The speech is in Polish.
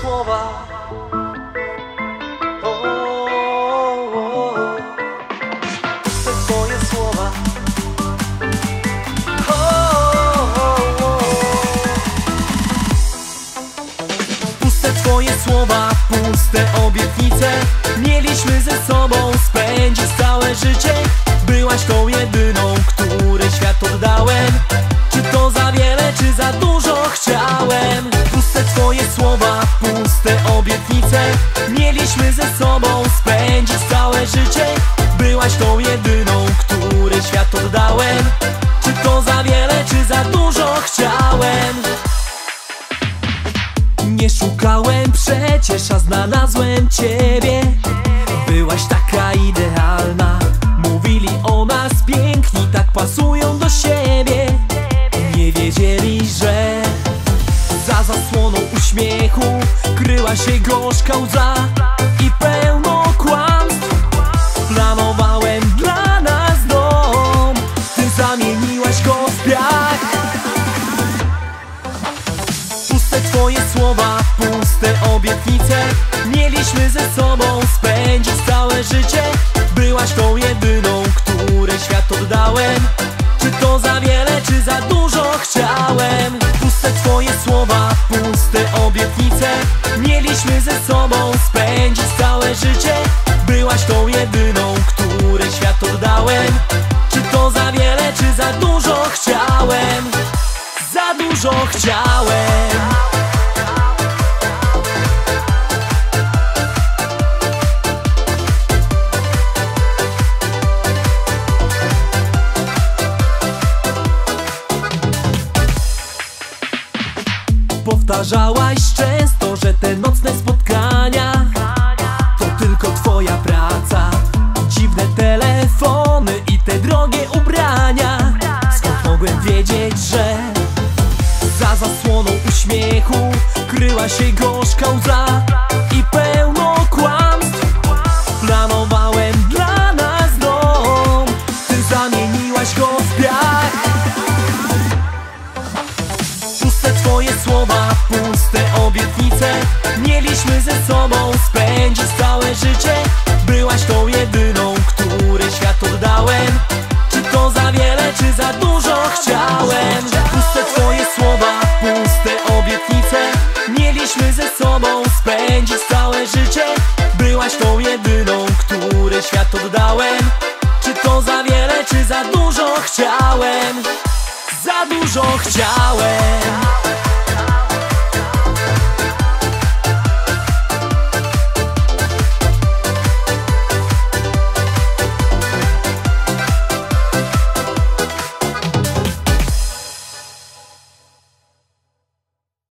słowa. O, twoje słowa. Puste słowa, puste obietnice. Mieliśmy ze sobą spędzić całe życie. Byłaś tą jedyną, której świat oddałem. Czy to za wiele, czy za dużo chciałem? Puste twoje słowa, Mieliśmy ze sobą spędzić całe życie. Byłaś tą jedyną, której świat oddałem. Czy to za wiele, czy za dużo chciałem? Nie szukałem przecież, a znalazłem ciebie. Byłaś taka idealna uśmiechu Kryła się gorzka łza I pełno kłamstw. Planowałem dla nas dom Ty zamieniłaś go w piach Puste twoje słowa, puste obietnice Mieliśmy ze sobą spędzić całe życie. Byłaś tą jedyną, której świat oddałem. Czy to za Mieliśmy ze sobą spędzić całe życie. Byłaś tą jedyną, której świat oddałem. Czy to za wiele, czy za dużo chciałem? Za dużo chciałem. Powtarzałaś często, wiedzieć, że za zasłoną uśmiechu kryła się gorzka łza i pełno kłamstw. Planowałem dla nas dom, ty zamieniłaś go w piach. Puste twoje słowa, puste obietnice Mieliśmy ze sobą. Spędzić całe życie obietnice Mieliśmy ze sobą spędzić całe życie. Byłaś tą jedyną, której świat oddałem. Czy to za wiele, czy za dużo chciałem? Za dużo chciałem